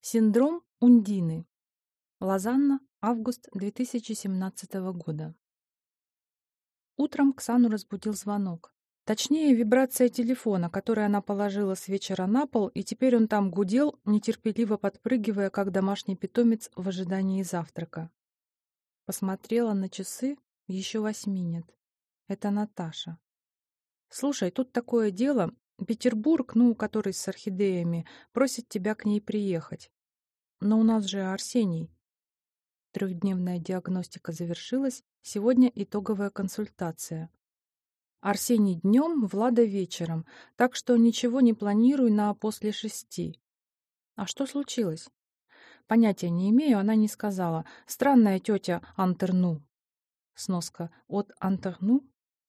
Синдром Ундины. Лозанна, август 2017 года. Утром Ксану разбудил звонок. Точнее, вибрация телефона, который она положила с вечера на пол, и теперь он там гудел, нетерпеливо подпрыгивая, как домашний питомец в ожидании завтрака. Посмотрела на часы, еще восьми нет. Это Наташа. «Слушай, тут такое дело. Петербург, ну, который с орхидеями, просит тебя к ней приехать. Но у нас же Арсений. Трехдневная диагностика завершилась, сегодня итоговая консультация. Арсений днем, Влада вечером, так что ничего не планируй на после шести. А что случилось? Понятия не имею, она не сказала. Странная тетя Антерну. Сноска. От Антерну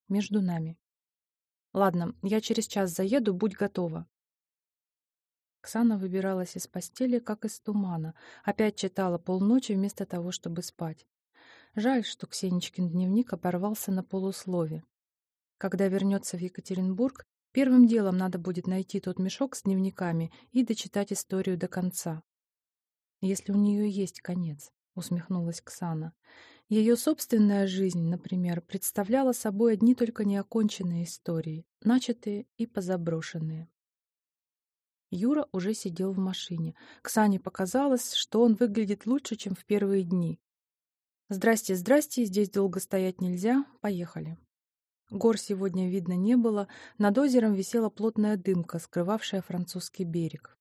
между нами. Ладно, я через час заеду, будь готова. Ксана выбиралась из постели, как из тумана. Опять читала полночи вместо того, чтобы спать. Жаль, что Ксеничкин дневник оборвался на полуслове. Когда вернется в Екатеринбург, первым делом надо будет найти тот мешок с дневниками и дочитать историю до конца. «Если у нее есть конец», — усмехнулась Ксана. Ее собственная жизнь, например, представляла собой одни только неоконченные истории, начатые и позаброшенные. Юра уже сидел в машине. Ксане показалось, что он выглядит лучше, чем в первые дни. «Здрасте, здрасте, здесь долго стоять нельзя. Поехали». Гор сегодня видно не было, над озером висела плотная дымка, скрывавшая французский берег.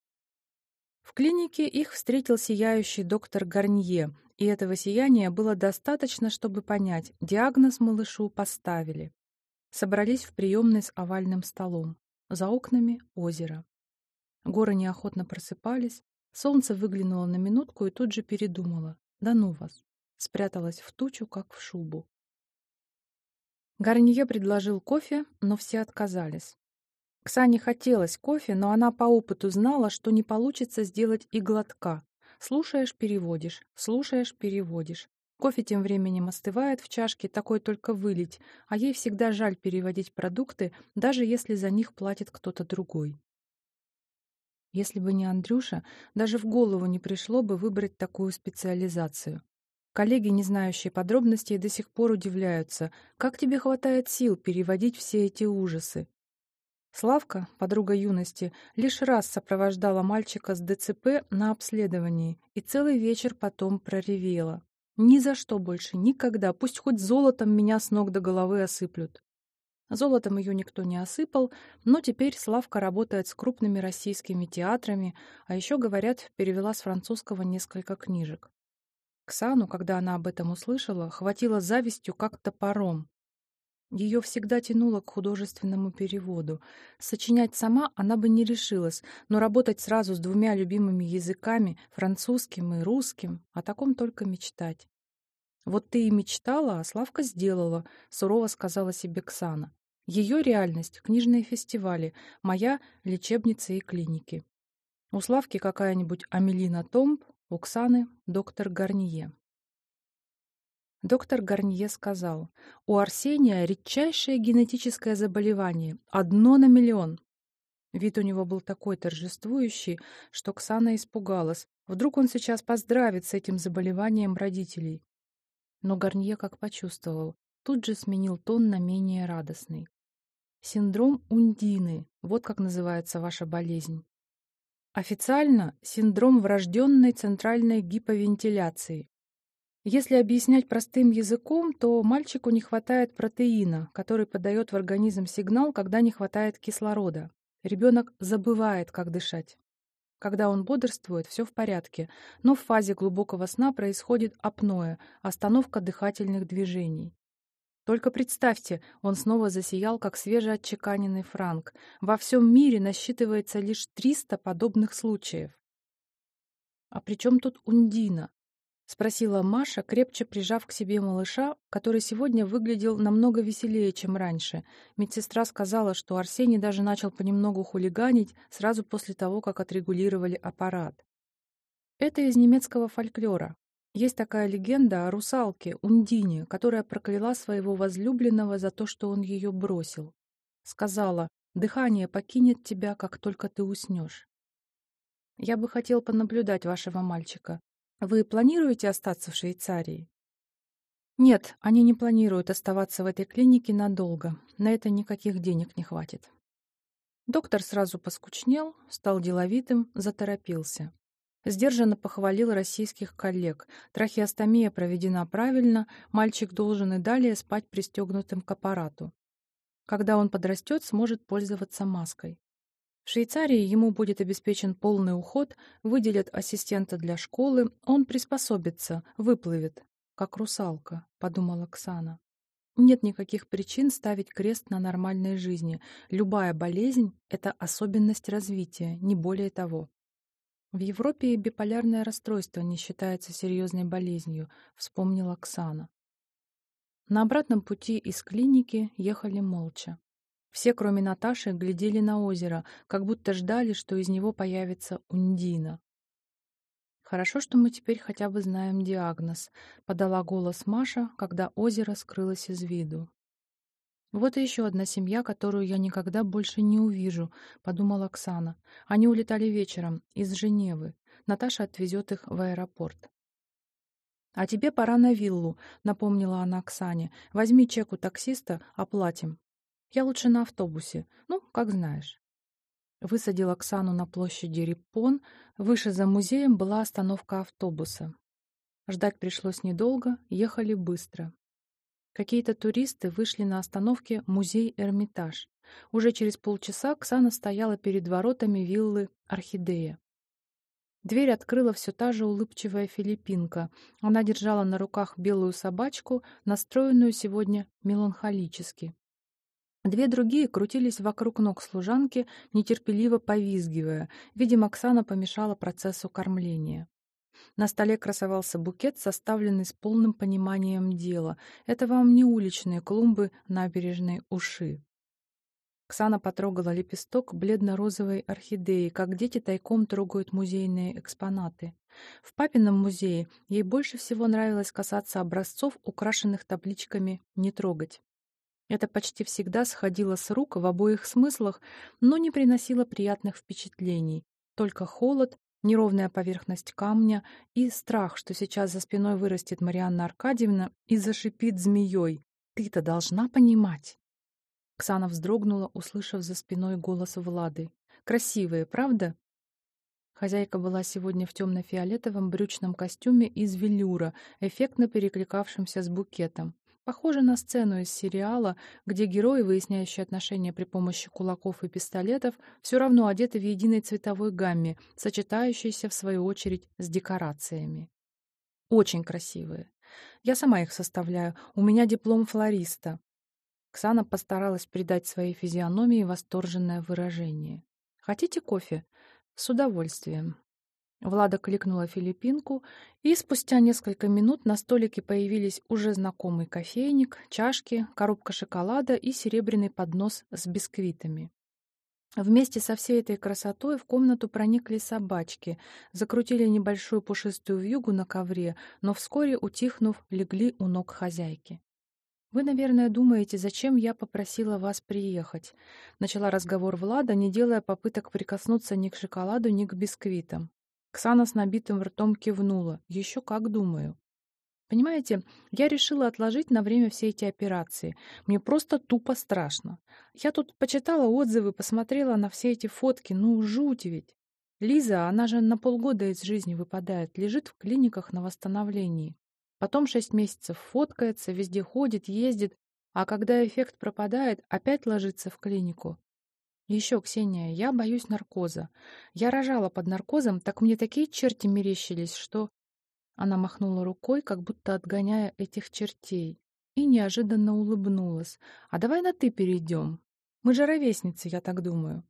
В клинике их встретил сияющий доктор Гарнье, и этого сияния было достаточно, чтобы понять, диагноз малышу поставили. Собрались в приемной с овальным столом. За окнами озеро. Горы неохотно просыпались, солнце выглянуло на минутку и тут же передумало. Да ну вас! Спряталась в тучу, как в шубу. Гарнье предложил кофе, но все отказались. Ксане хотелось кофе, но она по опыту знала, что не получится сделать и глотка. Слушаешь, переводишь, слушаешь, переводишь. Кофе тем временем остывает в чашке, такой только вылить, а ей всегда жаль переводить продукты, даже если за них платит кто-то другой. Если бы не Андрюша, даже в голову не пришло бы выбрать такую специализацию. Коллеги, не знающие подробностей, до сих пор удивляются, как тебе хватает сил переводить все эти ужасы. Славка, подруга юности, лишь раз сопровождала мальчика с ДЦП на обследовании и целый вечер потом проревела. Ни за что больше, никогда, пусть хоть золотом меня с ног до головы осыплют. Золотом ее никто не осыпал, но теперь Славка работает с крупными российскими театрами, а еще, говорят, перевела с французского несколько книжек. Ксану, когда она об этом услышала, хватило завистью как топором. Ее всегда тянуло к художественному переводу. Сочинять сама она бы не решилась, но работать сразу с двумя любимыми языками, французским и русским, о таком только мечтать. «Вот ты и мечтала, а Славка сделала», — сурово сказала себе Ксана. «Ее реальность — книжные фестивали, моя — лечебницы и клиники. У Славки какая-нибудь Амелина Томб, у Ксаны — доктор Гарнье». Доктор Гарнье сказал, у Арсения редчайшее генетическое заболевание, одно на миллион. Вид у него был такой торжествующий, что Ксана испугалась. Вдруг он сейчас поздравит с этим заболеванием родителей. Но Гарнье как почувствовал, тут же сменил тон на менее радостный. Синдром Ундины, вот как называется ваша болезнь. Официально синдром врожденной центральной гиповентиляции. Если объяснять простым языком, то мальчику не хватает протеина, который подает в организм сигнал, когда не хватает кислорода. Ребенок забывает, как дышать. Когда он бодрствует, все в порядке, но в фазе глубокого сна происходит апноэ, остановка дыхательных движений. Только представьте, он снова засиял, как свежеотчеканенный франк. Во всем мире насчитывается лишь 300 подобных случаев. А при чем тут Ундина? — спросила Маша, крепче прижав к себе малыша, который сегодня выглядел намного веселее, чем раньше. Медсестра сказала, что Арсений даже начал понемногу хулиганить сразу после того, как отрегулировали аппарат. Это из немецкого фольклора. Есть такая легенда о русалке, Ундине, которая прокляла своего возлюбленного за то, что он ее бросил. Сказала, дыхание покинет тебя, как только ты уснешь. Я бы хотел понаблюдать вашего мальчика. Вы планируете остаться в Швейцарии? Нет, они не планируют оставаться в этой клинике надолго. На это никаких денег не хватит. Доктор сразу поскучнел, стал деловитым, заторопился. Сдержанно похвалил российских коллег. Трахеостомия проведена правильно, мальчик должен и далее спать пристегнутым к аппарату. Когда он подрастет, сможет пользоваться маской. В Швейцарии ему будет обеспечен полный уход, выделят ассистента для школы, он приспособится, выплывет, как русалка, подумала Оксана. Нет никаких причин ставить крест на нормальной жизни. Любая болезнь — это особенность развития, не более того. В Европе и биполярное расстройство не считается серьезной болезнью, вспомнила Оксана. На обратном пути из клиники ехали молча. Все, кроме Наташи, глядели на озеро, как будто ждали, что из него появится Ундина. «Хорошо, что мы теперь хотя бы знаем диагноз», — подала голос Маша, когда озеро скрылось из виду. «Вот и еще одна семья, которую я никогда больше не увижу», — подумала Оксана. «Они улетали вечером, из Женевы. Наташа отвезет их в аэропорт». «А тебе пора на виллу», — напомнила она Оксане. «Возьми чек у таксиста, оплатим. Я лучше на автобусе. Ну, как знаешь». Высадил Оксану на площади Риппон. Выше за музеем была остановка автобуса. Ждать пришлось недолго, ехали быстро. Какие-то туристы вышли на остановке «Музей Эрмитаж». Уже через полчаса Оксана стояла перед воротами виллы «Орхидея». Дверь открыла все та же улыбчивая филиппинка. Она держала на руках белую собачку, настроенную сегодня меланхолически. Две другие крутились вокруг ног служанки, нетерпеливо повизгивая. Видимо, Оксана помешала процессу кормления. На столе красовался букет, составленный с полным пониманием дела. Это вам не уличные клумбы набережной Уши. Оксана потрогала лепесток бледно-розовой орхидеи, как дети тайком трогают музейные экспонаты. В папином музее ей больше всего нравилось касаться образцов, украшенных табличками «Не трогать». Это почти всегда сходило с рук в обоих смыслах, но не приносило приятных впечатлений. Только холод, неровная поверхность камня и страх, что сейчас за спиной вырастет Марианна Аркадьевна и зашипит змеей. «Ты-то должна понимать!» Ксана вздрогнула, услышав за спиной голос Влады. «Красивые, правда?» Хозяйка была сегодня в темно-фиолетовом брючном костюме из велюра, эффектно перекликавшемся с букетом. Похоже на сцену из сериала, где герои, выясняющие отношения при помощи кулаков и пистолетов, все равно одеты в единой цветовой гамме, сочетающейся, в свою очередь, с декорациями. Очень красивые. Я сама их составляю. У меня диплом флориста. Ксана постаралась придать своей физиономии восторженное выражение. «Хотите кофе?» «С удовольствием». Влада кликнула филиппинку, и спустя несколько минут на столике появились уже знакомый кофейник, чашки, коробка шоколада и серебряный поднос с бисквитами. Вместе со всей этой красотой в комнату проникли собачки, закрутили небольшую пушистую вьюгу на ковре, но вскоре, утихнув, легли у ног хозяйки. «Вы, наверное, думаете, зачем я попросила вас приехать?» Начала разговор Влада, не делая попыток прикоснуться ни к шоколаду, ни к бисквитам. Ксана с набитым ртом кивнула. Еще как думаю. Понимаете, я решила отложить на время все эти операции. Мне просто тупо страшно. Я тут почитала отзывы, посмотрела на все эти фотки. Ну, жуть ведь. Лиза, она же на полгода из жизни выпадает, лежит в клиниках на восстановлении. Потом шесть месяцев фоткается, везде ходит, ездит, а когда эффект пропадает, опять ложится в клинику. Еще, Ксения, я боюсь наркоза. Я рожала под наркозом, так мне такие черти мерещились, что... Она махнула рукой, как будто отгоняя этих чертей, и неожиданно улыбнулась. «А давай на «ты» перейдем. Мы же ровесницы, я так думаю».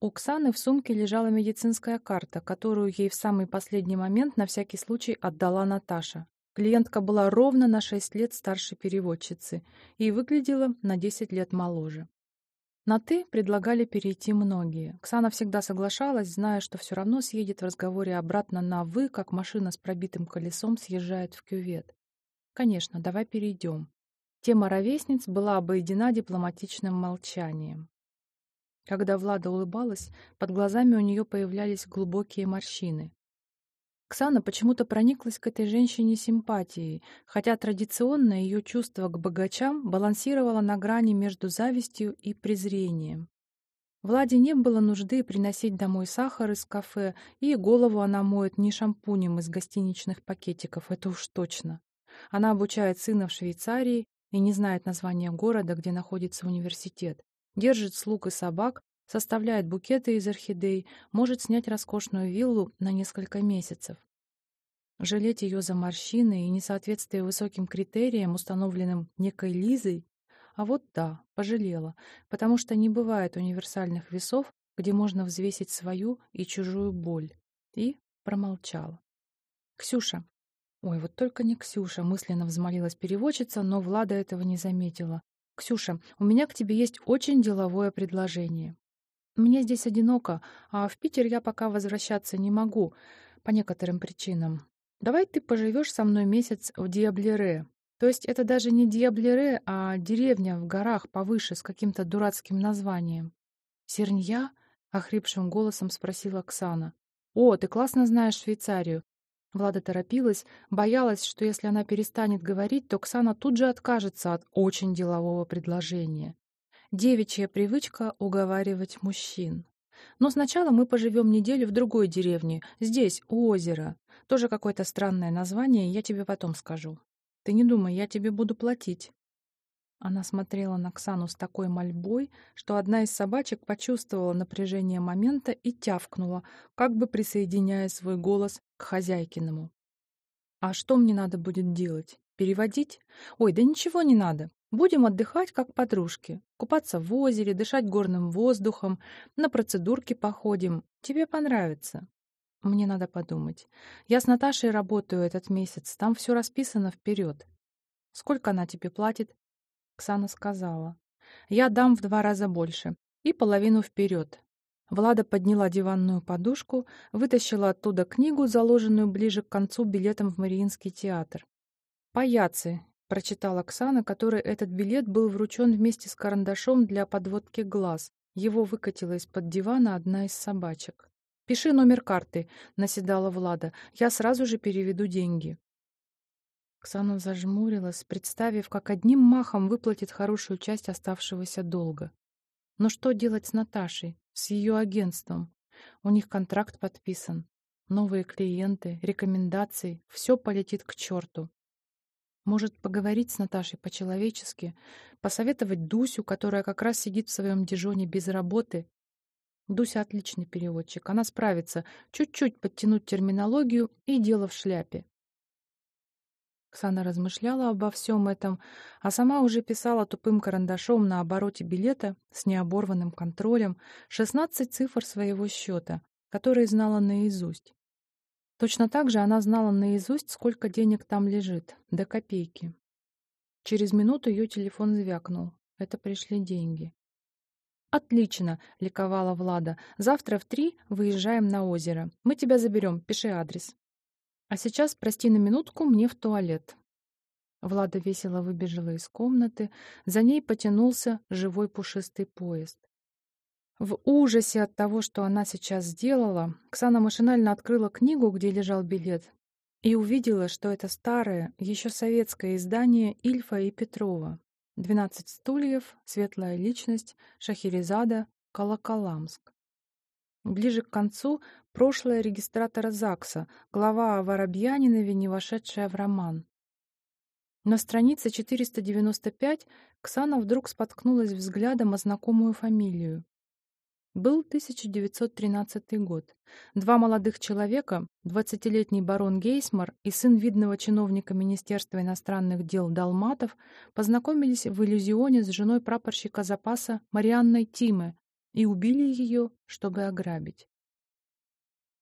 У Оксаны в сумке лежала медицинская карта, которую ей в самый последний момент на всякий случай отдала Наташа. Клиентка была ровно на шесть лет старше переводчицы и выглядела на десять лет моложе. На «ты» предлагали перейти многие. Ксана всегда соглашалась, зная, что все равно съедет в разговоре обратно на «вы», как машина с пробитым колесом съезжает в кювет. Конечно, давай перейдем. Тема ровесниц была обойдена дипломатичным молчанием. Когда Влада улыбалась, под глазами у нее появлялись глубокие морщины. Ксана почему-то прониклась к этой женщине симпатией, хотя традиционно ее чувство к богачам балансировало на грани между завистью и презрением. Владе не было нужды приносить домой сахар из кафе, и голову она моет не шампунем из гостиничных пакетиков, это уж точно. Она обучает сына в Швейцарии и не знает названия города, где находится университет. Держит слуг и собак, составляет букеты из орхидей, может снять роскошную виллу на несколько месяцев. Жалеть ее за морщины и несоответствие высоким критериям, установленным некой Лизой, а вот да, пожалела, потому что не бывает универсальных весов, где можно взвесить свою и чужую боль. И промолчала. «Ксюша». Ой, вот только не Ксюша, мысленно взмолилась переводчица, но Влада этого не заметила. «Ксюша, у меня к тебе есть очень деловое предложение. Мне здесь одиноко, а в Питер я пока возвращаться не могу, по некоторым причинам. Давай ты поживешь со мной месяц в Диаблере. То есть это даже не Диаблере, а деревня в горах повыше с каким-то дурацким названием. «Сернья?» — охрипшим голосом спросила Оксана. «О, ты классно знаешь Швейцарию». Влада торопилась, боялась, что если она перестанет говорить, то Оксана тут же откажется от очень делового предложения. Девичья привычка уговаривать мужчин. Но сначала мы поживем неделю в другой деревне, здесь, у озера. Тоже какое-то странное название, я тебе потом скажу. Ты не думай, я тебе буду платить». Она смотрела на Ксану с такой мольбой, что одна из собачек почувствовала напряжение момента и тявкнула, как бы присоединяя свой голос к хозяйкиному. «А что мне надо будет делать? Переводить? Ой, да ничего не надо. Будем отдыхать, как подружки. Купаться в озере, дышать горным воздухом, на процедурки походим. Тебе понравится. Мне надо подумать. Я с Наташей работаю этот месяц, там все расписано вперед. Сколько она тебе платит? Ксана сказала. Я дам в два раза больше. И половину вперед. Влада подняла диванную подушку, вытащила оттуда книгу, заложенную ближе к концу билетом в Мариинский театр. «Паяцы», — прочитала Оксана, которой этот билет был вручен вместе с карандашом для подводки глаз. Его выкатила из-под дивана одна из собачек. «Пиши номер карты», — наседала Влада. «Я сразу же переведу деньги». Оксана зажмурилась, представив, как одним махом выплатит хорошую часть оставшегося долга. Но что делать с Наташей, с ее агентством? У них контракт подписан. Новые клиенты, рекомендации — все полетит к черту. Может, поговорить с Наташей по-человечески, посоветовать Дусю, которая как раз сидит в своем дежоне без работы, Дуся отличный переводчик, она справится. Чуть-чуть подтянуть терминологию и дело в шляпе. Оксана размышляла обо всем этом, а сама уже писала тупым карандашом на обороте билета с необорванным контролем 16 цифр своего счета, которые знала наизусть. Точно так же она знала наизусть, сколько денег там лежит, до копейки. Через минуту ее телефон звякнул. Это пришли деньги. «Отлично!» — ликовала Влада. «Завтра в три выезжаем на озеро. Мы тебя заберем. Пиши адрес». «А сейчас, прости на минутку, мне в туалет». Влада весело выбежала из комнаты. За ней потянулся живой пушистый поезд. В ужасе от того, что она сейчас сделала, Ксана машинально открыла книгу, где лежал билет, и увидела, что это старое, еще советское издание Ильфа и Петрова. «Двенадцать стульев», «Светлая личность», «Шахерезада», «Колоколамск». Ближе к концу прошлое регистратора ЗАГСа, глава о Воробьянинове, не вошедшая в роман. На странице 495 Ксана вдруг споткнулась взглядом о знакомую фамилию. Был 1913 год. Два молодых человека, 20-летний барон Гейсмар и сын видного чиновника Министерства иностранных дел Далматов, познакомились в иллюзионе с женой прапорщика запаса Марианной Тиме и убили ее, чтобы ограбить.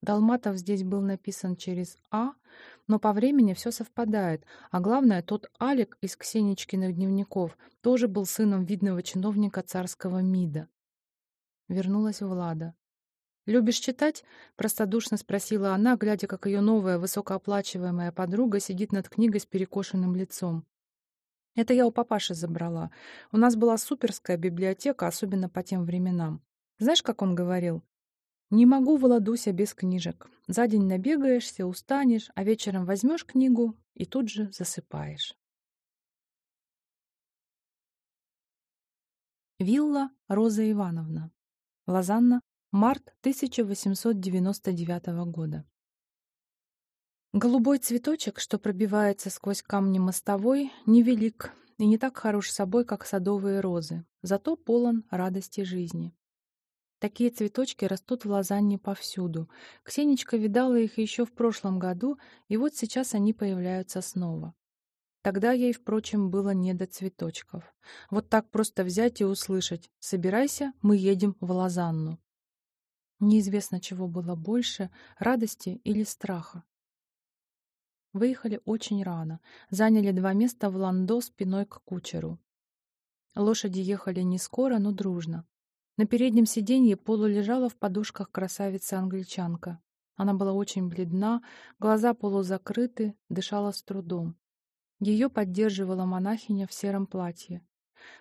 Далматов здесь был написан через «А», но по времени все совпадает, а главное, тот Алик из Ксеничкиных дневников тоже был сыном видного чиновника царского МИДа. Вернулась Влада. «Любишь читать?» — простодушно спросила она, глядя, как ее новая высокооплачиваемая подруга сидит над книгой с перекошенным лицом. «Это я у папаши забрала. У нас была суперская библиотека, особенно по тем временам. Знаешь, как он говорил? «Не могу, Володуся, без книжек. За день набегаешься, устанешь, а вечером возьмешь книгу и тут же засыпаешь». Вилла Роза Ивановна. Лозанна, март 1899 года. Голубой цветочек, что пробивается сквозь камни мостовой, невелик и не так хорош собой, как садовые розы, зато полон радости жизни. Такие цветочки растут в Лозанне повсюду. Ксенечка видала их еще в прошлом году, и вот сейчас они появляются снова. Тогда ей, впрочем, было не до цветочков. Вот так просто взять и услышать «Собирайся, мы едем в Лозанну». Неизвестно, чего было больше — радости или страха. Выехали очень рано, заняли два места в ландо спиной к кучеру. Лошади ехали не скоро, но дружно. На переднем сиденье полулежала в подушках красавица-англичанка. Она была очень бледна, глаза полузакрыты, дышала с трудом. Ее поддерживала монахиня в сером платье.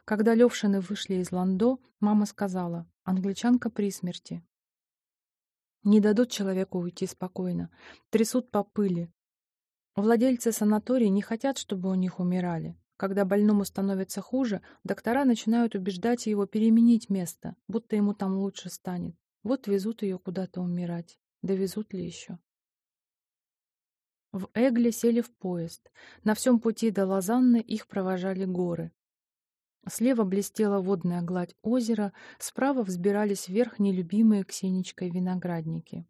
Когда Левшины вышли из ландо, мама сказала, англичанка при смерти. Не дадут человеку уйти спокойно, трясут по пыли. Владельцы санаторий не хотят, чтобы у них умирали. Когда больному становится хуже, доктора начинают убеждать его переменить место, будто ему там лучше станет. Вот везут ее куда-то умирать. Довезут ли еще? В Эгле сели в поезд. На всем пути до Лозанны их провожали горы. Слева блестела водная гладь озера, справа взбирались вверх нелюбимые Ксеничкой виноградники.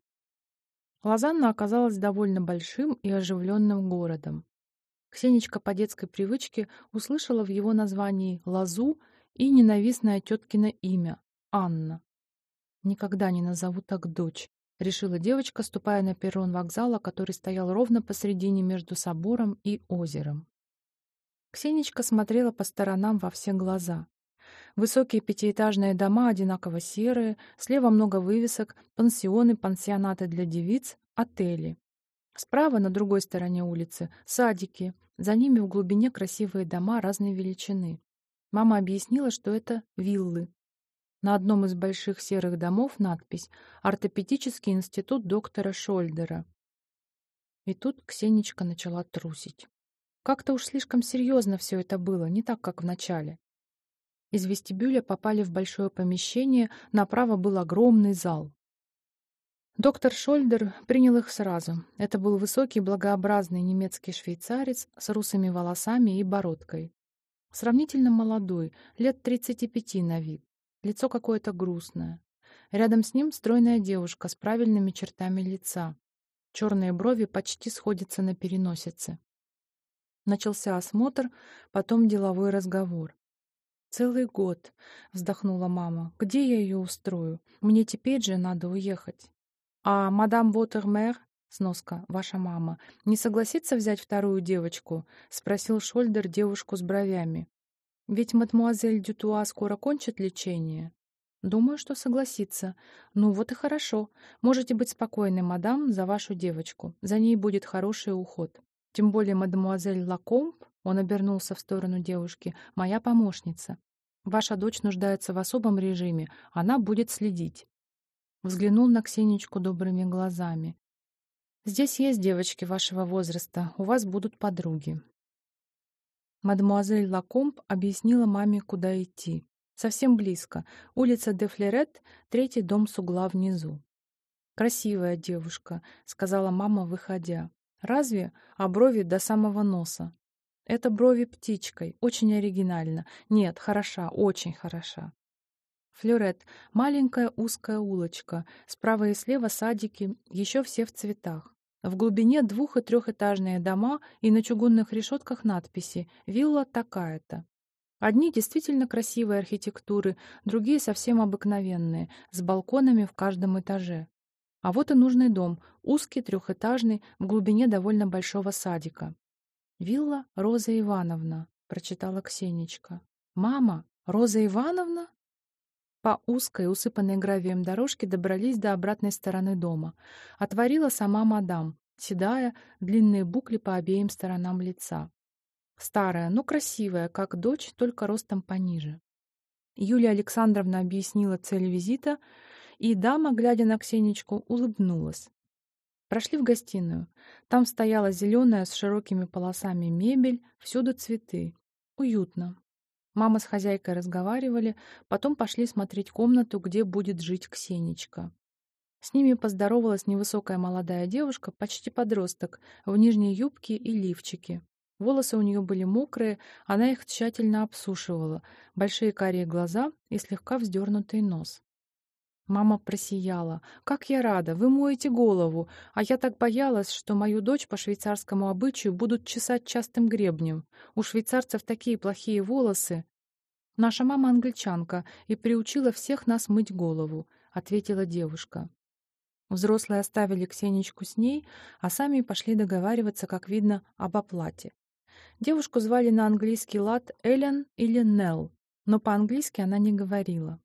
Лозанна оказалась довольно большим и оживленным городом. Ксеничка по детской привычке услышала в его названии «Лозу» и ненавистное теткино имя — Анна. Никогда не назову так дочь, — решила девочка, ступая на перрон вокзала, который стоял ровно посредине между собором и озером. Ксенечка смотрела по сторонам во все глаза. Высокие пятиэтажные дома одинаково серые, слева много вывесок, пансионы, пансионаты для девиц, отели. Справа, на другой стороне улицы, садики, за ними в глубине красивые дома разной величины. Мама объяснила, что это виллы, на одном из больших серых домов надпись «Ортопедический институт доктора Шольдера». И тут Ксенечка начала трусить. Как-то уж слишком серьезно все это было, не так, как в начале. Из вестибюля попали в большое помещение, направо был огромный зал. Доктор Шольдер принял их сразу. Это был высокий, благообразный немецкий швейцарец с русыми волосами и бородкой. Сравнительно молодой, лет 35 на вид. Лицо какое-то грустное. Рядом с ним стройная девушка с правильными чертами лица. Черные брови почти сходятся на переносице. Начался осмотр, потом деловой разговор. «Целый год», — вздохнула мама. «Где я ее устрою? Мне теперь же надо уехать». «А мадам Вотермер, сноска, ваша мама, не согласится взять вторую девочку?» — спросил Шольдер девушку с бровями. Ведь мадмуазель Дютуа скоро кончит лечение. Думаю, что согласится. Ну вот и хорошо. Можете быть спокойны, мадам, за вашу девочку. За ней будет хороший уход. Тем более мадемуазель Лакомб, он обернулся в сторону девушки, моя помощница. Ваша дочь нуждается в особом режиме, она будет следить. Взглянул на Ксенечку добрыми глазами. Здесь есть девочки вашего возраста, у вас будут подруги. Мадемуазель Лакомб объяснила маме, куда идти. Совсем близко. Улица де Флерет, третий дом с угла внизу. «Красивая девушка», — сказала мама, выходя. «Разве? А брови до самого носа». «Это брови птичкой. Очень оригинально. Нет, хороша, очень хороша». Флюрет — маленькая узкая улочка. Справа и слева садики, еще все в цветах. В глубине двух- и трехэтажные дома и на чугунных решетках надписи «Вилла такая-то». Одни действительно красивые архитектуры, другие совсем обыкновенные, с балконами в каждом этаже. А вот и нужный дом, узкий, трехэтажный, в глубине довольно большого садика. «Вилла Роза Ивановна», — прочитала Ксенечка. «Мама, Роза Ивановна?» По узкой, усыпанной гравием дорожке добрались до обратной стороны дома. Отворила сама мадам, седая, длинные букли по обеим сторонам лица. Старая, но красивая, как дочь, только ростом пониже. Юлия Александровна объяснила цель визита, и дама, глядя на Ксенечку, улыбнулась. Прошли в гостиную. Там стояла зеленая с широкими полосами мебель, всюду цветы. Уютно. Мама с хозяйкой разговаривали, потом пошли смотреть комнату, где будет жить Ксенечка. С ними поздоровалась невысокая молодая девушка, почти подросток, в нижней юбке и лифчике. Волосы у нее были мокрые, она их тщательно обсушивала, большие карие глаза и слегка вздернутый нос. Мама просияла. «Как я рада! Вы моете голову! А я так боялась, что мою дочь по швейцарскому обычаю будут чесать частым гребнем. У швейцарцев такие плохие волосы!» «Наша мама англичанка и приучила всех нас мыть голову», — ответила девушка. Взрослые оставили Ксенечку с ней, а сами пошли договариваться, как видно, об оплате. Девушку звали на английский лад Эллен или Нелл, но по-английски она не говорила.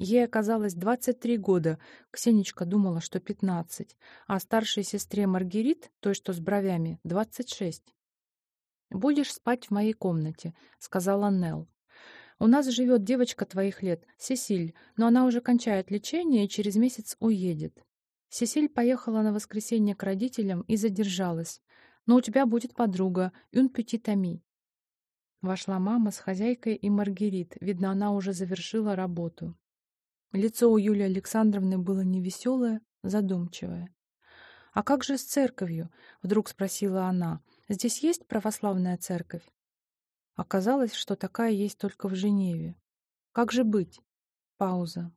Ей оказалось 23 года, Ксенечка думала, что 15, а старшей сестре Маргерит, той, что с бровями, 26. «Будешь спать в моей комнате», — сказала Нелл. «У нас живет девочка твоих лет, Сесиль, но она уже кончает лечение и через месяц уедет. Сесиль поехала на воскресенье к родителям и задержалась. Но у тебя будет подруга, Юн Петитами. Вошла мама с хозяйкой и Маргерит. Видно, она уже завершила работу. Лицо у Юлии Александровны было невеселое, задумчивое. «А как же с церковью?» — вдруг спросила она. «Здесь есть православная церковь?» Оказалось, что такая есть только в Женеве. «Как же быть?» Пауза.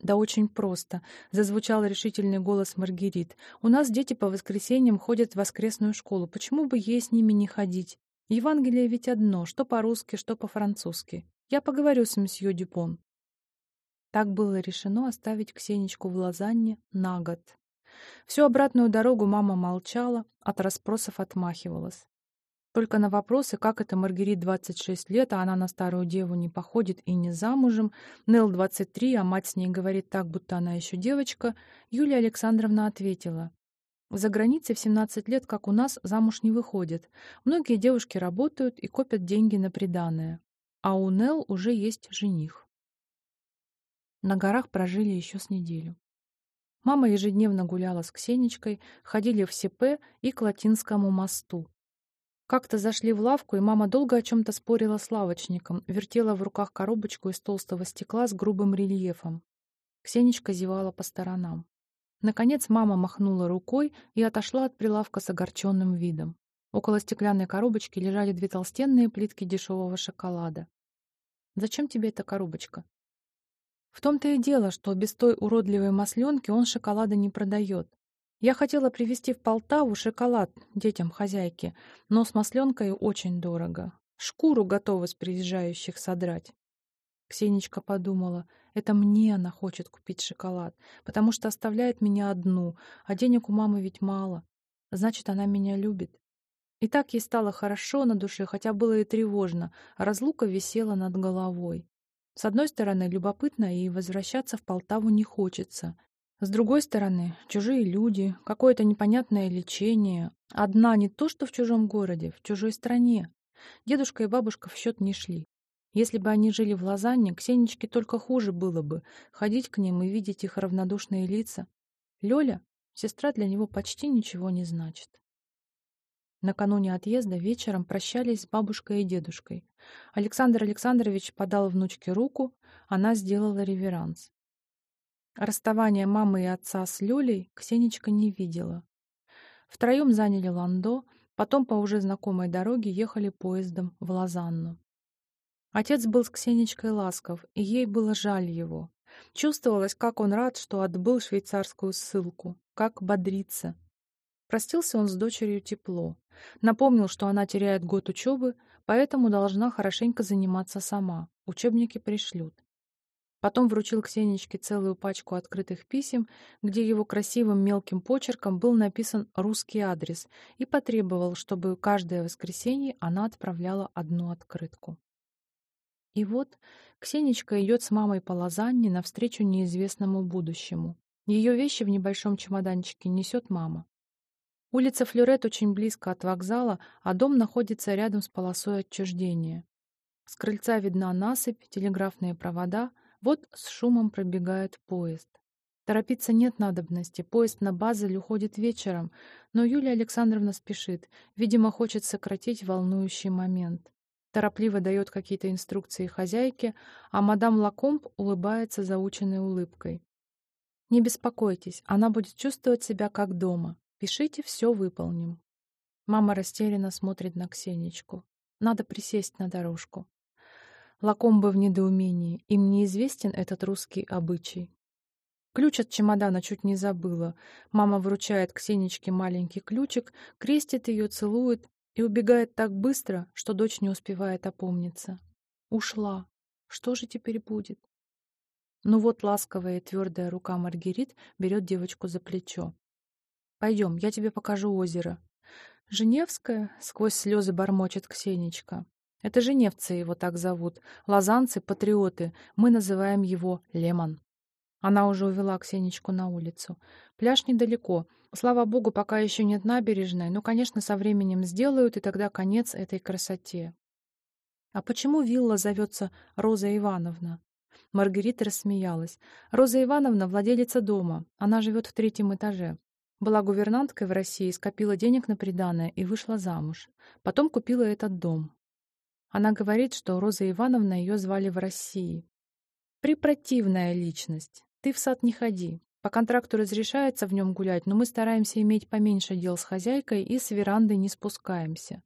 «Да очень просто», — зазвучал решительный голос Маргерит. «У нас дети по воскресеньям ходят в воскресную школу. Почему бы ей с ними не ходить? Евангелие ведь одно, что по-русски, что по-французски. Я поговорю с мсье Дюпон». Так было решено оставить Ксенечку в Лозанне на год. Всю обратную дорогу мама молчала, от расспросов отмахивалась. Только на вопросы, как это Маргарит 26 лет, а она на старую деву не походит и не замужем, Нел 23, а мать с ней говорит так, будто она еще девочка, Юлия Александровна ответила. За границей в 17 лет, как у нас, замуж не выходит. Многие девушки работают и копят деньги на приданое. А у Нел уже есть жених. На горах прожили еще с неделю. Мама ежедневно гуляла с Ксенечкой, ходили в СП и к Латинскому мосту. Как-то зашли в лавку, и мама долго о чем-то спорила с лавочником, вертела в руках коробочку из толстого стекла с грубым рельефом. Ксенечка зевала по сторонам. Наконец мама махнула рукой и отошла от прилавка с огорченным видом. Около стеклянной коробочки лежали две толстенные плитки дешевого шоколада. «Зачем тебе эта коробочка?» «В том-то и дело, что без той уродливой масленки он шоколада не продает. Я хотела привезти в Полтаву шоколад детям хозяйки, но с масленкой очень дорого. Шкуру готова с приезжающих содрать. Ксенечка подумала, это мне она хочет купить шоколад, потому что оставляет меня одну, а денег у мамы ведь мало. Значит, она меня любит. И так ей стало хорошо на душе, хотя было и тревожно, разлука висела над головой. С одной стороны, любопытно, и возвращаться в Полтаву не хочется. С другой стороны, чужие люди, какое-то непонятное лечение. Одна не то, что в чужом городе, в чужой стране. Дедушка и бабушка в счет не шли. Если бы они жили в Лозанне, Ксенечке только хуже было бы ходить к ним и видеть их равнодушные лица. Лёля, сестра для него почти ничего не значит. Накануне отъезда вечером прощались с бабушкой и дедушкой. Александр Александрович подал внучке руку, она сделала реверанс. Расставание мамы и отца с Лёлей Ксенечка не видела. Втроем заняли ландо, потом по уже знакомой дороге ехали поездом в Лозанну. Отец был с Ксенечкой ласков, и ей было жаль его. Чувствовалось, как он рад, что отбыл швейцарскую ссылку, как бодрится. Простился он с дочерью тепло. Напомнил, что она теряет год учебы, поэтому должна хорошенько заниматься сама. Учебники пришлют. Потом вручил Ксенечке целую пачку открытых писем, где его красивым мелким почерком был написан русский адрес, и потребовал, чтобы каждое воскресенье она отправляла одну открытку. И вот Ксенечка идет с мамой по Лозанне навстречу неизвестному будущему. Ее вещи в небольшом чемоданчике несет мама. Улица Флюрет очень близко от вокзала, а дом находится рядом с полосой отчуждения. С крыльца видна насыпь, телеграфные провода. Вот с шумом пробегает поезд. Торопиться нет надобности, поезд на Базель уходит вечером, но Юлия Александровна спешит, видимо, хочет сократить волнующий момент. Торопливо дает какие-то инструкции хозяйке, а мадам Лакомб улыбается заученной улыбкой. «Не беспокойтесь, она будет чувствовать себя как дома. Пишите, все выполним». Мама растерянно смотрит на Ксенечку. Надо присесть на дорожку. Лакомба в недоумении. Им неизвестен этот русский обычай. Ключ от чемодана чуть не забыла. Мама вручает Ксенечке маленький ключик, крестит ее, целует и убегает так быстро, что дочь не успевает опомниться. Ушла. Что же теперь будет? Ну вот ласковая и твердая рука Маргерит берет девочку за плечо. «Пойдем, я тебе покажу озеро». «Женевская?» — сквозь слезы бормочет Ксенечка. «Это женевцы его так зовут. Лазанцы — патриоты. Мы называем его Лемон». Она уже увела Ксенечку на улицу. Пляж недалеко. Слава богу, пока еще нет набережной, но, конечно, со временем сделают, и тогда конец этой красоте. А почему вилла зовется Роза Ивановна? Маргарита рассмеялась. Роза Ивановна — владелица дома. Она живет в третьем этаже. Была гувернанткой в России, скопила денег на приданое и вышла замуж. Потом купила этот дом. Она говорит, что Роза Ивановна ее звали в России. Препротивная личность. Ты в сад не ходи. По контракту разрешается в нем гулять, но мы стараемся иметь поменьше дел с хозяйкой и с веранды не спускаемся.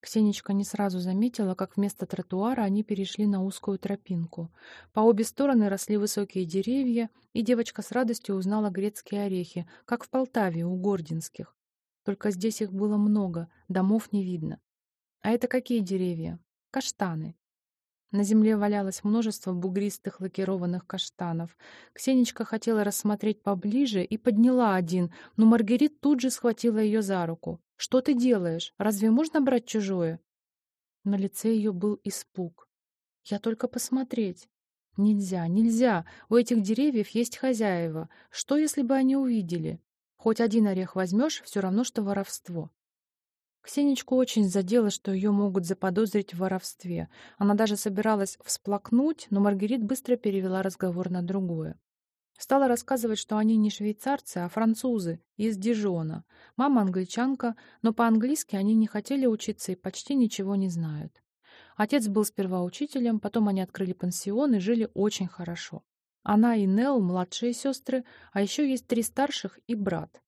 Ксенечка не сразу заметила, как вместо тротуара они перешли на узкую тропинку. По обе стороны росли высокие деревья, и девочка с радостью узнала грецкие орехи, как в Полтаве у Гординских. Только здесь их было много, домов не видно. А это какие деревья? Каштаны. На земле валялось множество бугристых лакированных каштанов. Ксенечка хотела рассмотреть поближе и подняла один, но Маргарит тут же схватила ее за руку. «Что ты делаешь? Разве можно брать чужое?» На лице ее был испуг. «Я только посмотреть». «Нельзя, нельзя. У этих деревьев есть хозяева. Что, если бы они увидели? Хоть один орех возьмешь, все равно, что воровство». Ксенечку очень задело, что ее могут заподозрить в воровстве. Она даже собиралась всплакнуть, но Маргарит быстро перевела разговор на другое. Стала рассказывать, что они не швейцарцы, а французы, из Дижона. Мама англичанка, но по-английски они не хотели учиться и почти ничего не знают. Отец был сперва учителем, потом они открыли пансион и жили очень хорошо. Она и Нел, младшие сестры, а еще есть три старших и брат.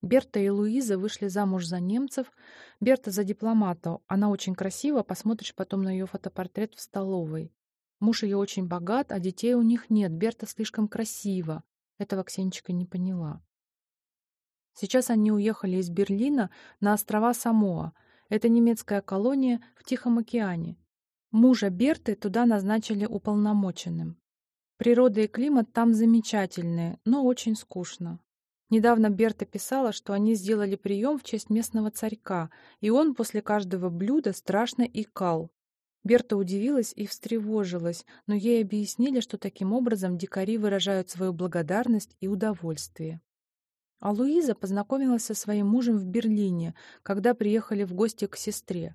Берта и Луиза вышли замуж за немцев. Берта за дипломата. Она очень красива, посмотришь потом на ее фотопортрет в столовой. Муж ее очень богат, а детей у них нет. Берта слишком красива. Этого Ксенечка не поняла. Сейчас они уехали из Берлина на острова Самоа. Это немецкая колония в Тихом океане. Мужа Берты туда назначили уполномоченным. Природа и климат там замечательные, но очень скучно. Недавно Берта писала, что они сделали прием в честь местного царька, и он после каждого блюда страшно икал. Берта удивилась и встревожилась, но ей объяснили, что таким образом дикари выражают свою благодарность и удовольствие. А Луиза познакомилась со своим мужем в Берлине, когда приехали в гости к сестре.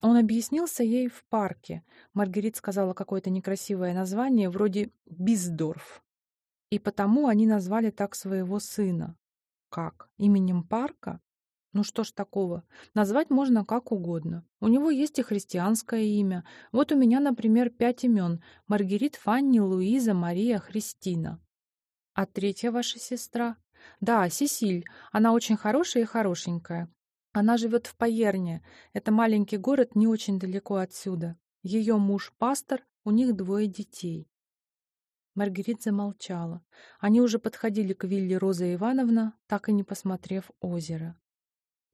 Он объяснился ей в парке. Маргарит сказала какое-то некрасивое название, вроде «Биздорф». И потому они назвали так своего сына. Как? Именем парка? Ну что ж такого? Назвать можно как угодно. У него есть и христианское имя. Вот у меня, например, пять имен. Маргарит, Фанни, Луиза, Мария, Христина. А третья ваша сестра? Да, Сесиль. Она очень хорошая и хорошенькая. Она живет в Паерне. Это маленький город не очень далеко отсюда. Ее муж пастор, у них двое детей. Маргарит замолчала. Они уже подходили к вилле Роза Ивановна, так и не посмотрев озеро.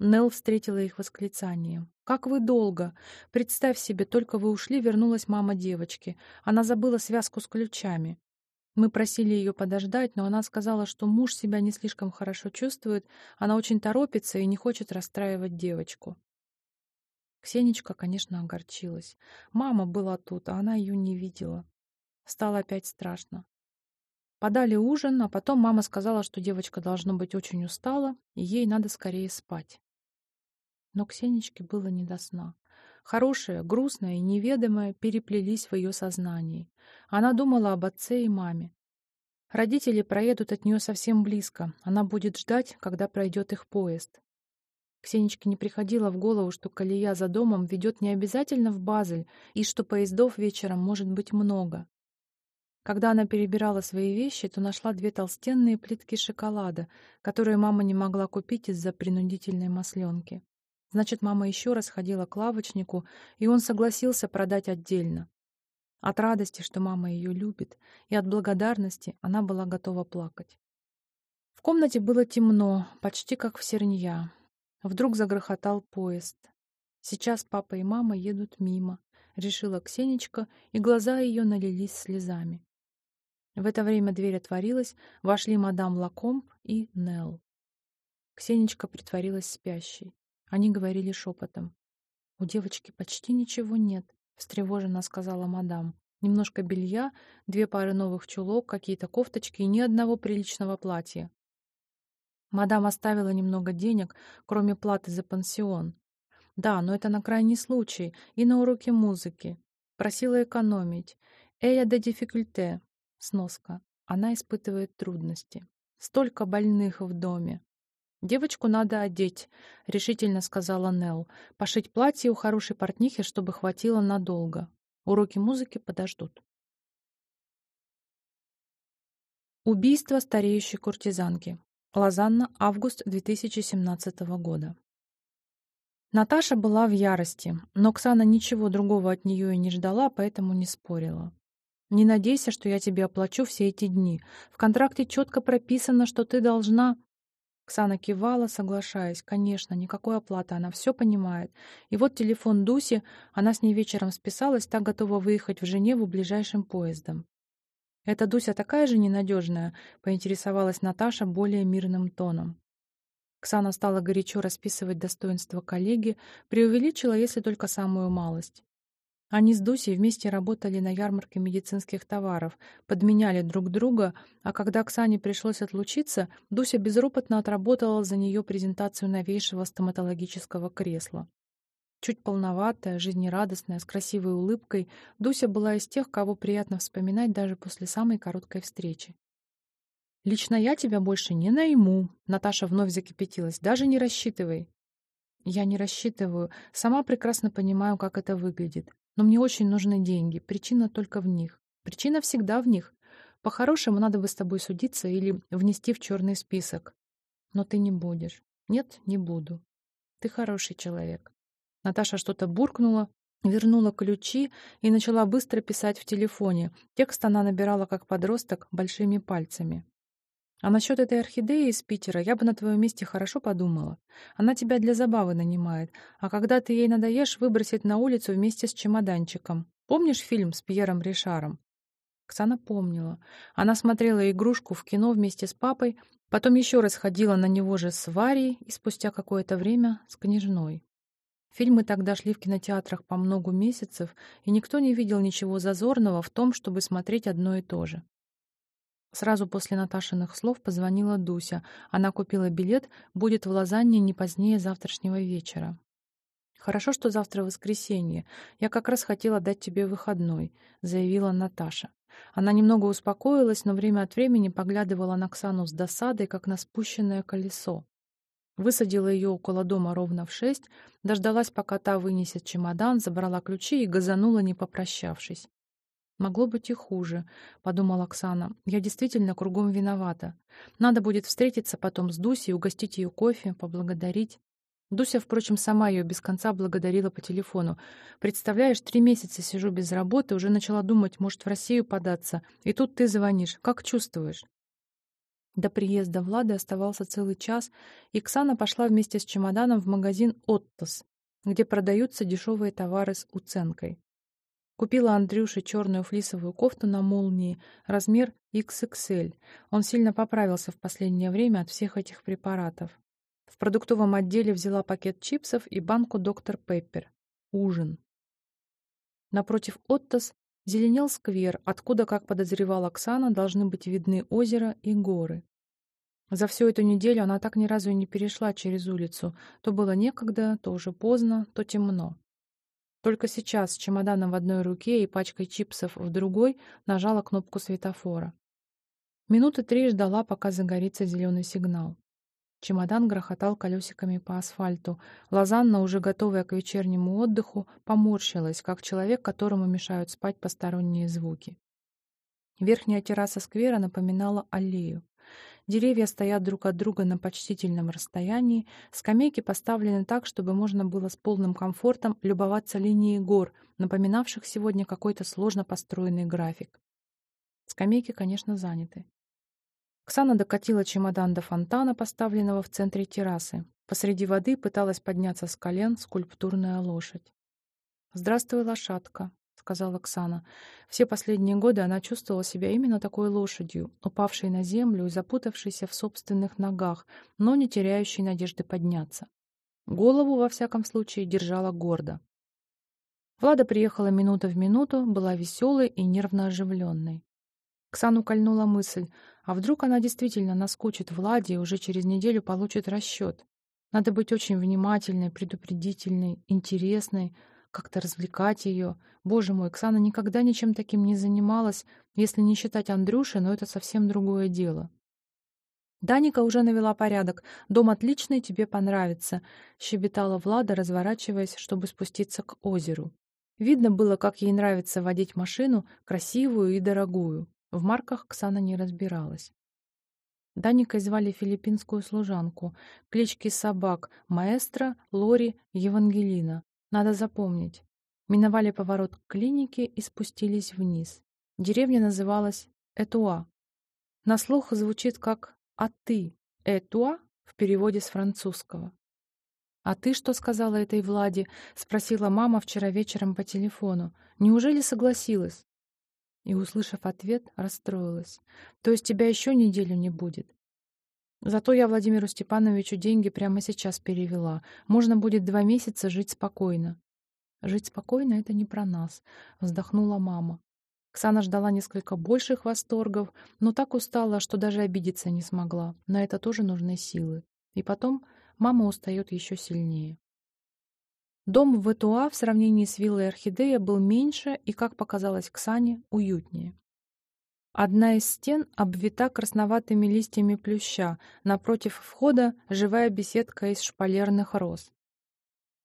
Нелл встретила их восклицанием. «Как вы долго! Представь себе, только вы ушли, вернулась мама девочки. Она забыла связку с ключами. Мы просили ее подождать, но она сказала, что муж себя не слишком хорошо чувствует, она очень торопится и не хочет расстраивать девочку». Ксенечка, конечно, огорчилась. Мама была тут, а она ее не видела. Стало опять страшно. Подали ужин, а потом мама сказала, что девочка должно быть очень устала, и ей надо скорее спать. Но Ксенечке было не до сна. Хорошее, грустное и неведомое переплелись в ее сознании. Она думала об отце и маме. Родители проедут от нее совсем близко. Она будет ждать, когда пройдет их поезд. Ксенечке не приходило в голову, что колея за домом ведет не обязательно в Базель, и что поездов вечером может быть много. Когда она перебирала свои вещи, то нашла две толстенные плитки шоколада, которые мама не могла купить из-за принудительной масленки. Значит, мама еще раз ходила к лавочнику, и он согласился продать отдельно. От радости, что мама ее любит, и от благодарности она была готова плакать. В комнате было темно, почти как в Сернья. Вдруг загрохотал поезд. Сейчас папа и мама едут мимо, решила Ксенечка, и глаза ее налились слезами. В это время дверь отворилась, вошли мадам Лакомб и Нелл. Ксенечка притворилась спящей. Они говорили шепотом. «У девочки почти ничего нет», — встревоженно сказала мадам. «Немножко белья, две пары новых чулок, какие-то кофточки и ни одного приличного платья. Мадам оставила немного денег, кроме платы за пансион. Да, но это на крайний случай и на уроки музыки. Просила экономить. Эля де диффикульте. Сноска. Она испытывает трудности. Столько больных в доме. «Девочку надо одеть», — решительно сказала Нелл. «Пошить платье у хорошей портнихи, чтобы хватило надолго. Уроки музыки подождут». Убийство стареющей куртизанки. Лозанна, август 2017 года. Наташа была в ярости, но Оксана ничего другого от нее и не ждала, поэтому не спорила. «Не надейся, что я тебе оплачу все эти дни. В контракте четко прописано, что ты должна...» Оксана кивала, соглашаясь. Конечно, никакой оплаты, она все понимает. И вот телефон Дуси, она с ней вечером списалась, так готова выехать в Женеву ближайшим поездом. «Эта Дуся такая же ненадежная?» — поинтересовалась Наташа более мирным тоном. Ксана стала горячо расписывать достоинства коллеги, преувеличила, если только самую малость. Они с Дусей вместе работали на ярмарке медицинских товаров, подменяли друг друга, а когда Ксане пришлось отлучиться, Дуся безропотно отработала за нее презентацию новейшего стоматологического кресла. Чуть полноватая, жизнерадостная, с красивой улыбкой, Дуся была из тех, кого приятно вспоминать даже после самой короткой встречи. «Лично я тебя больше не найму», — Наташа вновь закипятилась. «Даже не рассчитывай». «Я не рассчитываю. Сама прекрасно понимаю, как это выглядит. Но мне очень нужны деньги. Причина только в них. Причина всегда в них. По-хорошему, надо бы с тобой судиться или внести в черный список. Но ты не будешь. Нет, не буду. Ты хороший человек. Наташа что-то буркнула, вернула ключи и начала быстро писать в телефоне. Текст она набирала как подросток большими пальцами. А насчет этой орхидеи из Питера я бы на твоем месте хорошо подумала. Она тебя для забавы нанимает, а когда ты ей надоешь, выбросит на улицу вместе с чемоданчиком. Помнишь фильм с Пьером Ришаром? Оксана помнила. Она смотрела игрушку в кино вместе с папой, потом еще раз ходила на него же с Варей и спустя какое-то время с княжной. Фильмы тогда шли в кинотеатрах по многу месяцев, и никто не видел ничего зазорного в том, чтобы смотреть одно и то же. Сразу после Наташиных слов позвонила Дуся. Она купила билет, будет в Лозанне не позднее завтрашнего вечера. «Хорошо, что завтра воскресенье. Я как раз хотела дать тебе выходной», — заявила Наташа. Она немного успокоилась, но время от времени поглядывала на Оксану с досадой, как на спущенное колесо. Высадила ее около дома ровно в шесть, дождалась, пока та вынесет чемодан, забрала ключи и газанула, не попрощавшись. «Могло быть и хуже», — подумала Оксана. «Я действительно кругом виновата. Надо будет встретиться потом с Дусей, угостить ее кофе, поблагодарить». Дуся, впрочем, сама ее без конца благодарила по телефону. «Представляешь, три месяца сижу без работы, уже начала думать, может, в Россию податься. И тут ты звонишь. Как чувствуешь?» До приезда Влады оставался целый час, и Ксана пошла вместе с чемоданом в магазин «Оттос», где продаются дешевые товары с уценкой. Купила Андрюше черную флисовую кофту на молнии, размер XXL. Он сильно поправился в последнее время от всех этих препаратов. В продуктовом отделе взяла пакет чипсов и банку «Доктор Пеппер». Ужин. Напротив Оттос Зеленел сквер, откуда, как подозревала Оксана, должны быть видны озеро и горы. За всю эту неделю она так ни разу и не перешла через улицу. То было некогда, то уже поздно, то темно. Только сейчас, с чемоданом в одной руке и пачкой чипсов в другой, нажала кнопку светофора. Минуты три ждала, пока загорится зеленый сигнал. Чемодан грохотал колесиками по асфальту. Лозанна, уже готовая к вечернему отдыху, поморщилась, как человек, которому мешают спать посторонние звуки. Верхняя терраса сквера напоминала аллею. Деревья стоят друг от друга на почтительном расстоянии, скамейки поставлены так, чтобы можно было с полным комфортом любоваться линией гор, напоминавших сегодня какой-то сложно построенный график. Скамейки, конечно, заняты. Оксана докатила чемодан до фонтана, поставленного в центре террасы. Посреди воды пыталась подняться с колен скульптурная лошадь. «Здравствуй, лошадка», — сказала Оксана. Все последние годы она чувствовала себя именно такой лошадью, упавшей на землю и запутавшейся в собственных ногах, но не теряющей надежды подняться. Голову, во всяком случае, держала гордо. Влада приехала минута в минуту, была веселой и нервно оживленной. Ксану кольнула мысль, а вдруг она действительно наскучит Владе и уже через неделю получит расчет. Надо быть очень внимательной, предупредительной, интересной, как-то развлекать ее. Боже мой, Ксана никогда ничем таким не занималась, если не считать Андрюши, но это совсем другое дело. «Даника уже навела порядок. Дом отличный, тебе понравится», — щебетала Влада, разворачиваясь, чтобы спуститься к озеру. Видно было, как ей нравится водить машину, красивую и дорогую. В марках Ксана не разбиралась. Даникой звали филиппинскую служанку. Клички собак — Маэстро, Лори, Евангелина. Надо запомнить. Миновали поворот к клинике и спустились вниз. Деревня называлась Этуа. На слух звучит как «А ты?» «Этуа» в переводе с французского. «А ты что сказала этой Владе?» — спросила мама вчера вечером по телефону. «Неужели согласилась?» И, услышав ответ, расстроилась. «То есть тебя еще неделю не будет?» Зато я Владимиру Степановичу деньги прямо сейчас перевела. Можно будет два месяца жить спокойно. Жить спокойно — это не про нас, — вздохнула мама. Ксана ждала несколько больших восторгов, но так устала, что даже обидеться не смогла. На это тоже нужны силы. И потом мама устает еще сильнее. Дом в Этуа в сравнении с виллой Орхидея был меньше и, как показалось Ксане, уютнее. Одна из стен обвита красноватыми листьями плюща, напротив входа живая беседка из шпалерных роз.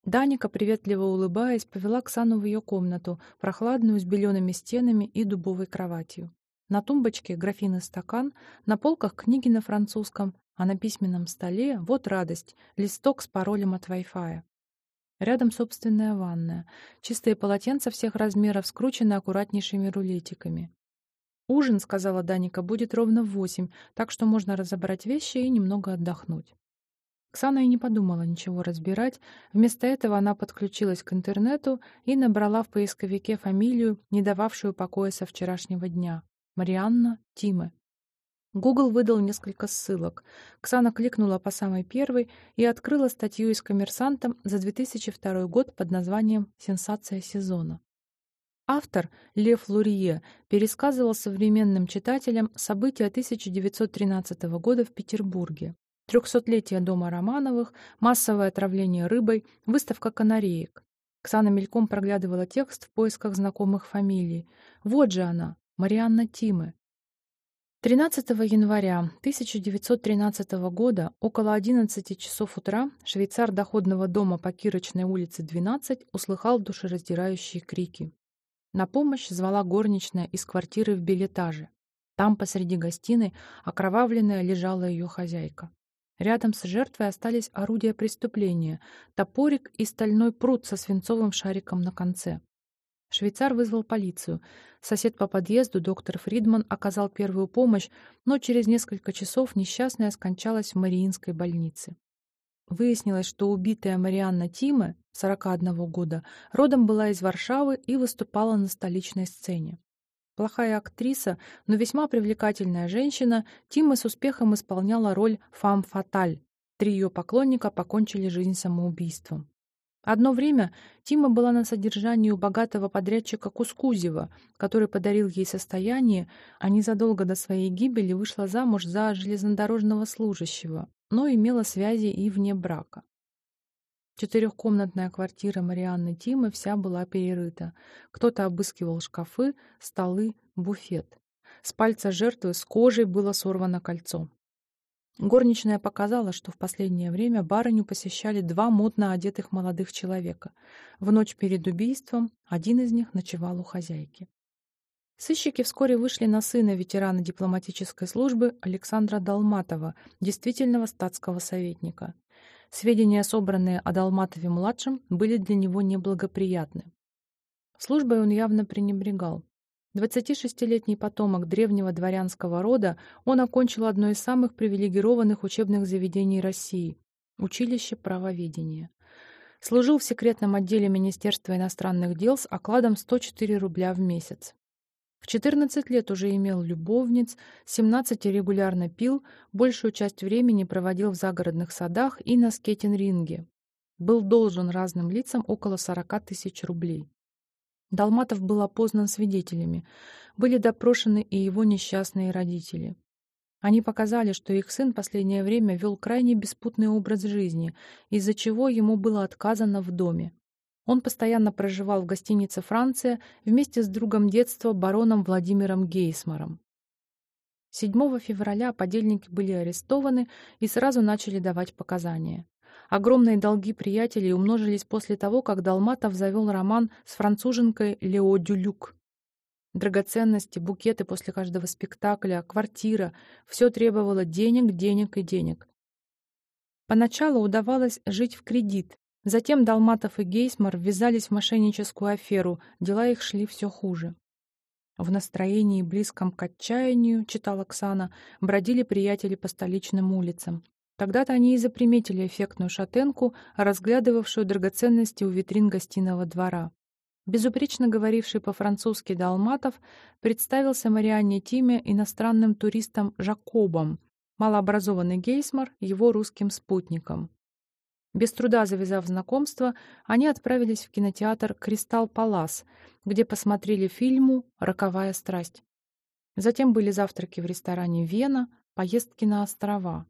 Даника, приветливо улыбаясь, повела Ксану в ее комнату, прохладную, с белеными стенами и дубовой кроватью. На тумбочке графин и стакан, на полках книги на французском, а на письменном столе, вот радость, листок с паролем от Wi-Fi. Рядом собственная ванная. Чистые полотенца всех размеров скручены аккуратнейшими рулетиками. «Ужин, — сказала Даника, — будет ровно в восемь, так что можно разобрать вещи и немного отдохнуть». Ксана и не подумала ничего разбирать. Вместо этого она подключилась к интернету и набрала в поисковике фамилию, не дававшую покоя со вчерашнего дня. Марианна Тиме. Google выдал несколько ссылок. Ксана кликнула по самой первой и открыла статью из «Коммерсанта» за 2002 год под названием «Сенсация сезона». Автор, Лев Лурье, пересказывал современным читателям события 1913 года в Петербурге. Трехсотлетие дома Романовых, массовое отравление рыбой, выставка канареек. Ксана мельком проглядывала текст в поисках знакомых фамилий. Вот же она, Марианна Тимы, 13 января 1913 года около 11 часов утра швейцар доходного дома по Кирочной улице 12 услыхал душераздирающие крики. На помощь звала горничная из квартиры в билетаже. Там посреди гостиной окровавленная лежала ее хозяйка. Рядом с жертвой остались орудия преступления — топорик и стальной пруд со свинцовым шариком на конце. Швейцар вызвал полицию. Сосед по подъезду, доктор Фридман, оказал первую помощь, но через несколько часов несчастная скончалась в Мариинской больнице. Выяснилось, что убитая Марианна Тиме, 41 года, родом была из Варшавы и выступала на столичной сцене. Плохая актриса, но весьма привлекательная женщина, Тима с успехом исполняла роль фам фаталь. Три ее поклонника покончили жизнь самоубийством. Одно время Тима была на содержании у богатого подрядчика Кускузева, который подарил ей состояние, а незадолго до своей гибели вышла замуж за железнодорожного служащего, но имела связи и вне брака. Четырехкомнатная квартира Марианны Тимы вся была перерыта. Кто-то обыскивал шкафы, столы, буфет. С пальца жертвы с кожей было сорвано кольцо. Горничная показала, что в последнее время барыню посещали два модно одетых молодых человека. В ночь перед убийством один из них ночевал у хозяйки. Сыщики вскоре вышли на сына ветерана дипломатической службы Александра Долматова, действительного статского советника. Сведения, собранные о Долматове-младшем, были для него неблагоприятны. Службой он явно пренебрегал. 26-летний потомок древнего дворянского рода, он окончил одно из самых привилегированных учебных заведений России – училище правоведения. Служил в секретном отделе Министерства иностранных дел с окладом 104 рубля в месяц. В 14 лет уже имел любовниц, 17 регулярно пил, большую часть времени проводил в загородных садах и на скейтинг-ринге. Был должен разным лицам около 40 тысяч рублей. Долматов был опознан свидетелями. Были допрошены и его несчастные родители. Они показали, что их сын последнее время вел крайне беспутный образ жизни, из-за чего ему было отказано в доме. Он постоянно проживал в гостинице «Франция» вместе с другом детства бароном Владимиром Гейсмаром. 7 февраля подельники были арестованы и сразу начали давать показания. Огромные долги приятелей умножились после того, как Долматов завел роман с француженкой Лео Дюлюк. Драгоценности, букеты после каждого спектакля, квартира — все требовало денег, денег и денег. Поначалу удавалось жить в кредит, Затем Долматов и Гейсмар ввязались в мошенническую аферу, дела их шли все хуже. В настроении, близком к отчаянию, читала Оксана, бродили приятели по столичным улицам. Тогда-то они и заприметили эффектную шатенку, разглядывавшую драгоценности у витрин гостиного двора. Безупречно говоривший по-французски Далматов представился Марианне Тиме иностранным туристом Жакобом, малообразованный Гейсмар — его русским спутником. Без труда завязав знакомство, они отправились в кинотеатр «Кристалл Палас», где посмотрели фильму «Роковая страсть». Затем были завтраки в ресторане «Вена», поездки на острова.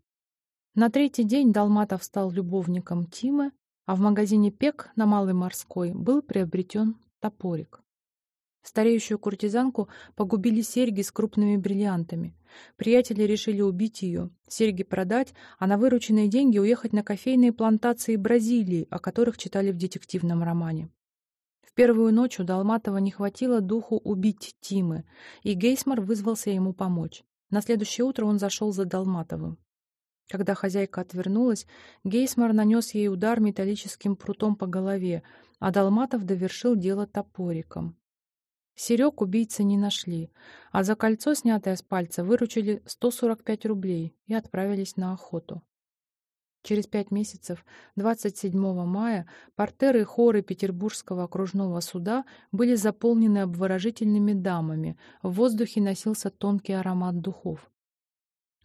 На третий день Далматов стал любовником Тимы, а в магазине «Пек» на Малой Морской был приобретен топорик. Стареющую куртизанку погубили серьги с крупными бриллиантами. Приятели решили убить ее, серьги продать, а на вырученные деньги уехать на кофейные плантации Бразилии, о которых читали в детективном романе. В первую ночь у Далматова не хватило духу убить Тимы, и Гейсмар вызвался ему помочь. На следующее утро он зашел за Далматовым. Когда хозяйка отвернулась, Гейсмар нанес ей удар металлическим прутом по голове, а Далматов довершил дело топориком. Серег убийцы не нашли, а за кольцо, снятое с пальца, выручили 145 рублей и отправились на охоту. Через пять месяцев, 27 мая, портеры и хоры Петербургского окружного суда были заполнены обворожительными дамами, в воздухе носился тонкий аромат духов.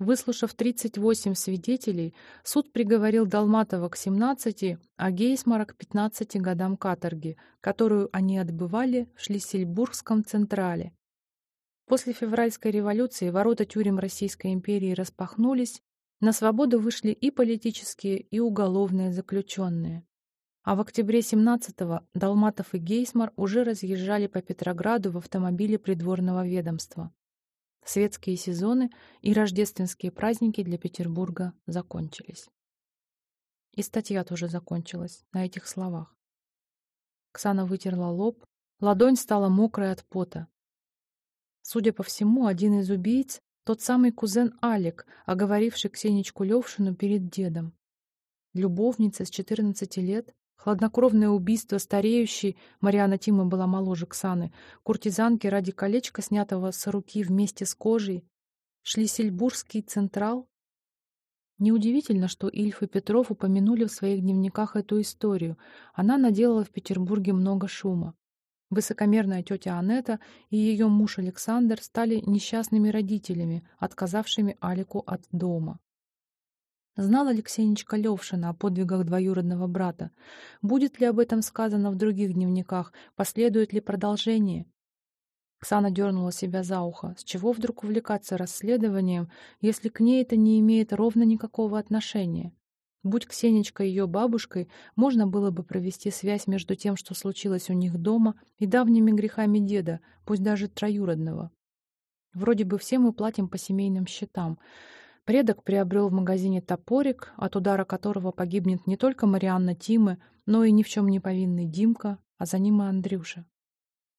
Выслушав 38 свидетелей, суд приговорил Долматова к 17, а Гейсмара к 15 годам каторги, которую они отбывали в Шлиссельбургском Централе. После февральской революции ворота тюрем Российской империи распахнулись, на свободу вышли и политические, и уголовные заключенные. А в октябре 17-го Долматов и Гейсмар уже разъезжали по Петрограду в автомобиле придворного ведомства. Светские сезоны и рождественские праздники для Петербурга закончились. И статья тоже закончилась на этих словах. Ксана вытерла лоб, ладонь стала мокрой от пота. Судя по всему, один из убийц — тот самый кузен Алик, оговоривший Ксенечку Левшину перед дедом. Любовница с 14 лет, Хладнокровное убийство стареющей, Мариана Тима была моложе Ксаны, куртизанки ради колечка, снятого с руки вместе с кожей, Шлиссельбургский Централ. Неудивительно, что Ильф и Петров упомянули в своих дневниках эту историю. Она наделала в Петербурге много шума. Высокомерная тетя Анетта и ее муж Александр стали несчастными родителями, отказавшими Алику от дома. Знал Алексеенечка Левшина о подвигах двоюродного брата. Будет ли об этом сказано в других дневниках? Последует ли продолжение? Ксана дернула себя за ухо. С чего вдруг увлекаться расследованием, если к ней это не имеет ровно никакого отношения? Будь Ксенечка ее бабушкой, можно было бы провести связь между тем, что случилось у них дома, и давними грехами деда, пусть даже троюродного. Вроде бы все мы платим по семейным счетам. Предок приобрел в магазине топорик, от удара которого погибнет не только Марианна Тимы, но и ни в чем не повинный Димка, а за ним и Андрюша.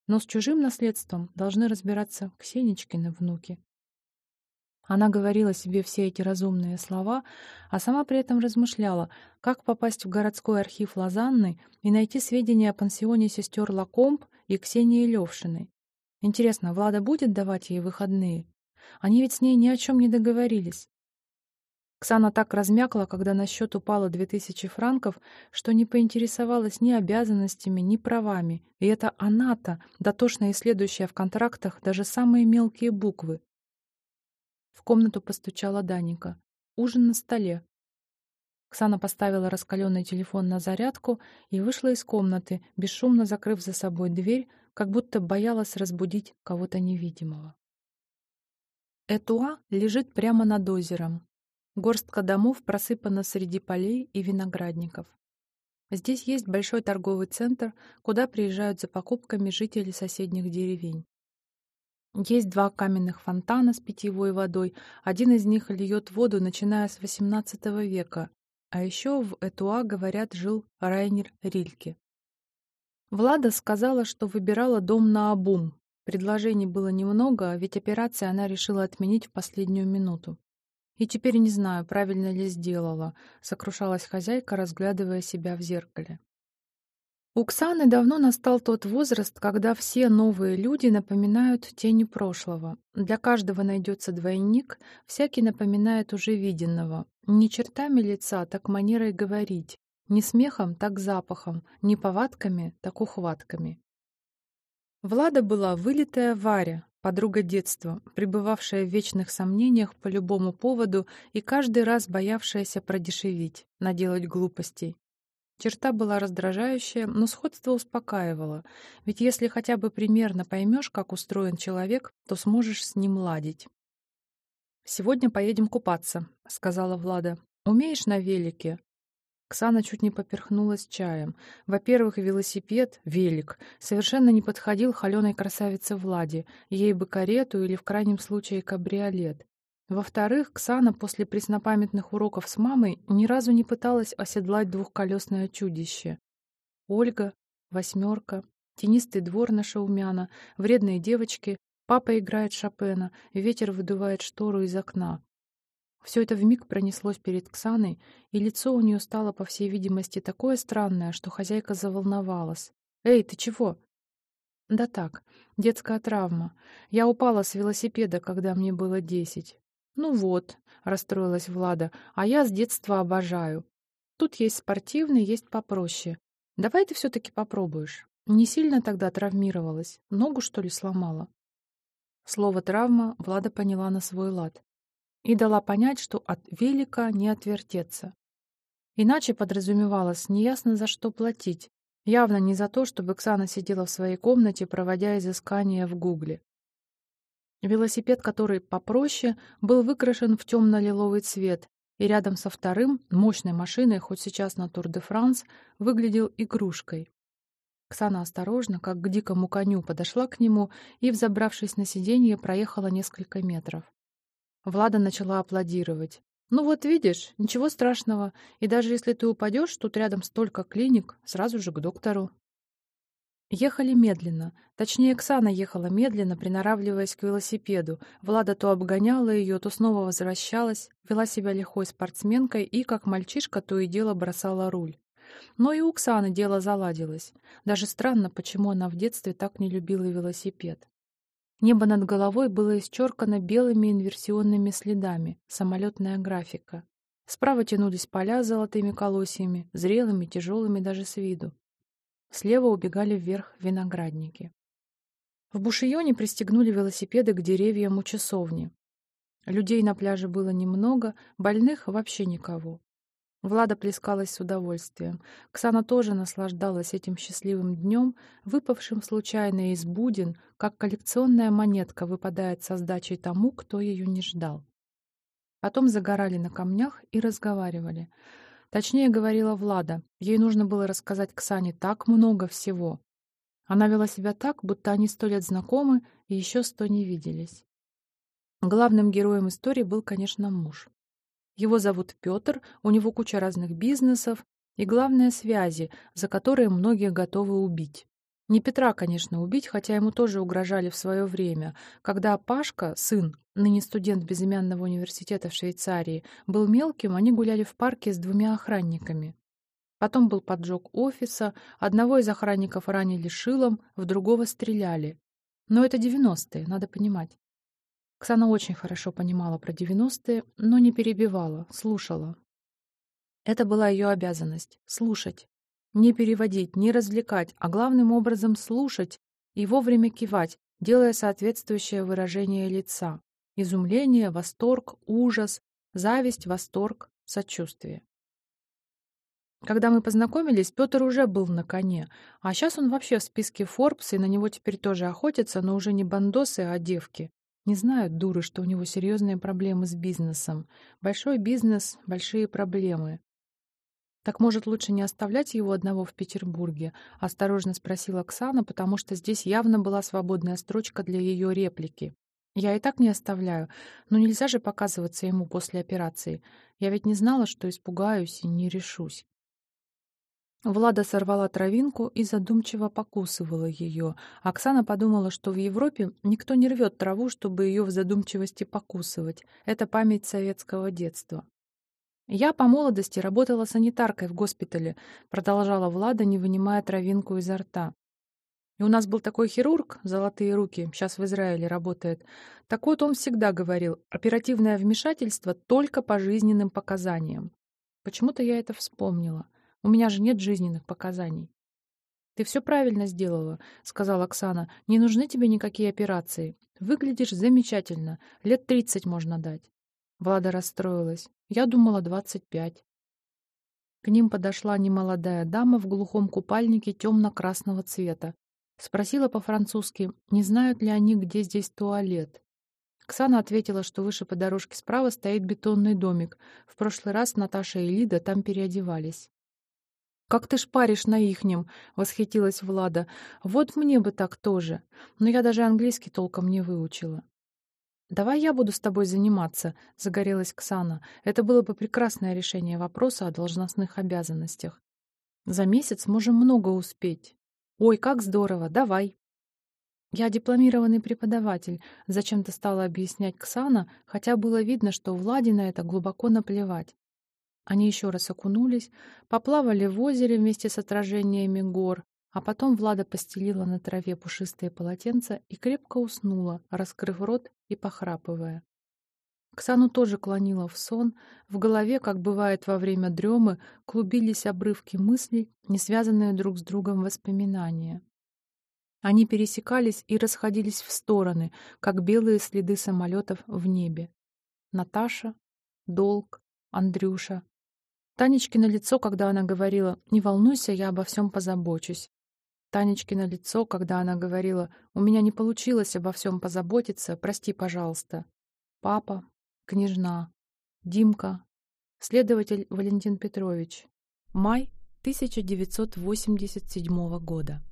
Но с чужим наследством должны разбираться Ксенечкины внуки. Она говорила себе все эти разумные слова, а сама при этом размышляла, как попасть в городской архив Лозанны и найти сведения о пансионе сестер Лакомб и Ксении Левшиной. Интересно, Влада будет давать ей выходные? Они ведь с ней ни о чем не договорились. Ксана так размякла, когда на счет упало две тысячи франков, что не поинтересовалась ни обязанностями, ни правами. И это она-то, дотошно исследующая в контрактах даже самые мелкие буквы. В комнату постучала Даника. Ужин на столе. Ксана поставила раскаленный телефон на зарядку и вышла из комнаты, бесшумно закрыв за собой дверь, как будто боялась разбудить кого-то невидимого. Этуа лежит прямо над озером. Горстка домов просыпана среди полей и виноградников. Здесь есть большой торговый центр, куда приезжают за покупками жители соседних деревень. Есть два каменных фонтана с питьевой водой. Один из них льет воду, начиная с XVIII века. А еще в Этуа, говорят, жил Райнер Рильке. Влада сказала, что выбирала дом на обум. Предложений было немного, ведь операции она решила отменить в последнюю минуту. «И теперь не знаю, правильно ли сделала», — сокрушалась хозяйка, разглядывая себя в зеркале. У Ксаны давно настал тот возраст, когда все новые люди напоминают тени прошлого. Для каждого найдется двойник, всякий напоминает уже виденного. Не чертами лица, так манерой говорить, не смехом, так запахом, не повадками, так ухватками. Влада была вылитая Варя, подруга детства, пребывавшая в вечных сомнениях по любому поводу и каждый раз боявшаяся продешевить, наделать глупостей. Черта была раздражающая, но сходство успокаивало, ведь если хотя бы примерно поймешь, как устроен человек, то сможешь с ним ладить. «Сегодня поедем купаться», — сказала Влада. «Умеешь на велике?» Ксана чуть не поперхнулась чаем. Во-первых, велосипед, велик, совершенно не подходил холеной красавице Владе, ей бы карету или, в крайнем случае, кабриолет. Во-вторых, Ксана после преснопамятных уроков с мамой ни разу не пыталась оседлать двухколесное чудище. Ольга, восьмерка, тенистый двор на Шаумяна, вредные девочки, папа играет Шопена, ветер выдувает штору из окна. Все это вмиг пронеслось перед Ксаной, и лицо у нее стало, по всей видимости, такое странное, что хозяйка заволновалась. «Эй, ты чего?» «Да так, детская травма. Я упала с велосипеда, когда мне было десять. «Ну вот», — расстроилась Влада, — «а я с детства обожаю. Тут есть спортивный, есть попроще. Давай ты все-таки попробуешь. Не сильно тогда травмировалась, ногу, что ли, сломала?» Слово «травма» Влада поняла на свой лад и дала понять, что от велика не отвертеться. Иначе подразумевалось неясно за что платить, явно не за то, чтобы Оксана сидела в своей комнате, проводя изыскания в Гугле. Велосипед, который попроще, был выкрашен в темно-лиловый цвет, и рядом со вторым, мощной машиной, хоть сейчас на Тур-де-Франс, выглядел игрушкой. Ксана осторожно, как к дикому коню, подошла к нему и, взобравшись на сиденье, проехала несколько метров. Влада начала аплодировать. «Ну вот видишь, ничего страшного, и даже если ты упадешь, тут рядом столько клиник, сразу же к доктору». Ехали медленно. Точнее, Оксана ехала медленно, приноравливаясь к велосипеду. Влада то обгоняла ее, то снова возвращалась, вела себя лихой спортсменкой и, как мальчишка, то и дело бросала руль. Но и у Оксаны дело заладилось. Даже странно, почему она в детстве так не любила велосипед. Небо над головой было исчеркано белыми инверсионными следами, самолетная графика. Справа тянулись поля с золотыми колосьями, зрелыми, тяжелыми даже с виду. Слева убегали вверх виноградники. В Бушионе пристегнули велосипеды к деревьям у часовни. Людей на пляже было немного, больных вообще никого. Влада плескалась с удовольствием. Ксана тоже наслаждалась этим счастливым днем, выпавшим случайно из будин, как коллекционная монетка выпадает со сдачей тому, кто ее не ждал. Потом загорали на камнях и разговаривали. Точнее говорила Влада. Ей нужно было рассказать Ксане так много всего. Она вела себя так, будто они сто лет знакомы и еще сто не виделись. Главным героем истории был, конечно, муж. Его зовут Петр, у него куча разных бизнесов и, главное, связи, за которые многие готовы убить. Не Петра, конечно, убить, хотя ему тоже угрожали в свое время. Когда Пашка, сын, ныне студент безымянного университета в Швейцарии, был мелким, они гуляли в парке с двумя охранниками. Потом был поджог офиса, одного из охранников ранили шилом, в другого стреляли. Но это девяностые, надо понимать. Ксана очень хорошо понимала про девяностые, но не перебивала, слушала. Это была ее обязанность — слушать. Не переводить, не развлекать, а главным образом слушать и вовремя кивать, делая соответствующее выражение лица. Изумление, восторг, ужас, зависть, восторг, сочувствие. Когда мы познакомились, Петр уже был на коне, а сейчас он вообще в списке Forbes, и на него теперь тоже охотятся, но уже не бандосы, а девки. Не знают, дуры, что у него серьезные проблемы с бизнесом. Большой бизнес, большие проблемы. «Так, может, лучше не оставлять его одного в Петербурге?» — осторожно спросила Оксана, потому что здесь явно была свободная строчка для ее реплики. «Я и так не оставляю, но нельзя же показываться ему после операции. Я ведь не знала, что испугаюсь и не решусь». Влада сорвала травинку и задумчиво покусывала ее. Оксана подумала, что в Европе никто не рвет траву, чтобы ее в задумчивости покусывать. Это память советского детства. «Я по молодости работала санитаркой в госпитале», — продолжала Влада, не вынимая травинку изо рта. И у нас был такой хирург, золотые руки, сейчас в Израиле работает. Так вот, он всегда говорил, оперативное вмешательство только по жизненным показаниям. Почему-то я это вспомнила. У меня же нет жизненных показаний. «Ты все правильно сделала», — сказала Оксана. «Не нужны тебе никакие операции. Выглядишь замечательно. Лет тридцать можно дать». Влада расстроилась. Я думала, двадцать пять. К ним подошла немолодая дама в глухом купальнике темно-красного цвета. Спросила по-французски, не знают ли они, где здесь туалет. Ксана ответила, что выше по дорожке справа стоит бетонный домик. В прошлый раз Наташа и Лида там переодевались. «Как ты шпаришь на ихнем!» — восхитилась Влада. «Вот мне бы так тоже. Но я даже английский толком не выучила». «Давай я буду с тобой заниматься», — загорелась Ксана. «Это было бы прекрасное решение вопроса о должностных обязанностях. За месяц можем много успеть». «Ой, как здорово! Давай!» «Я дипломированный преподаватель», — зачем-то стала объяснять Ксана, хотя было видно, что Владе на это глубоко наплевать. Они еще раз окунулись, поплавали в озере вместе с отражениями гор, а потом Влада постелила на траве пушистые полотенца и крепко уснула, раскрыв рот и похрапывая. Ксану тоже клонила в сон. В голове, как бывает во время дремы, клубились обрывки мыслей, не связанные друг с другом воспоминания. Они пересекались и расходились в стороны, как белые следы самолетов в небе. Наташа, Долг, Андрюша. Танечкино лицо, когда она говорила «Не волнуйся, я обо всем позабочусь». Танечкино лицо, когда она говорила «У меня не получилось обо всем позаботиться, прости, пожалуйста». Папа, княжна, Димка, следователь Валентин Петрович. Май 1987 года.